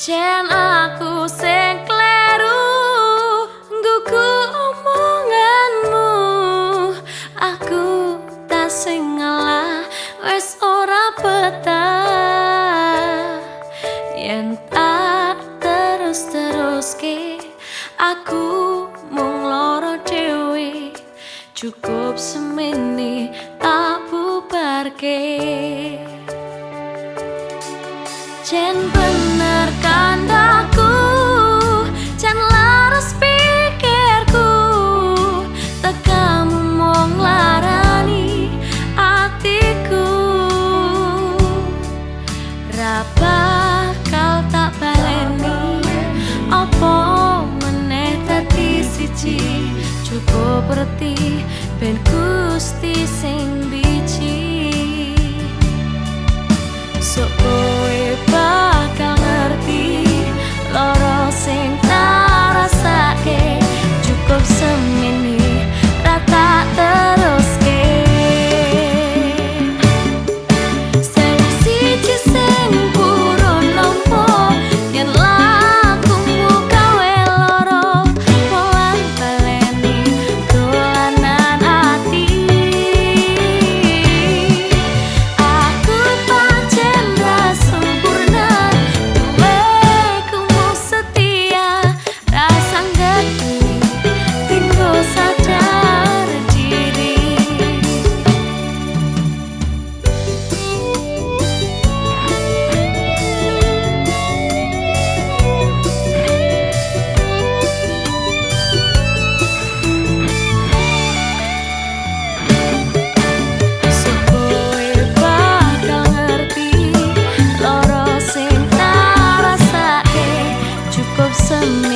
Jen aku sing kleru Ngguku omonganmu. Aku tak singelah Wes ora betah. Yen tak terus teruski Aku mung loro dewi Cukup semini tak bubarke. Jen benar siji? Cukup berarti ben gusti sing biji loro sing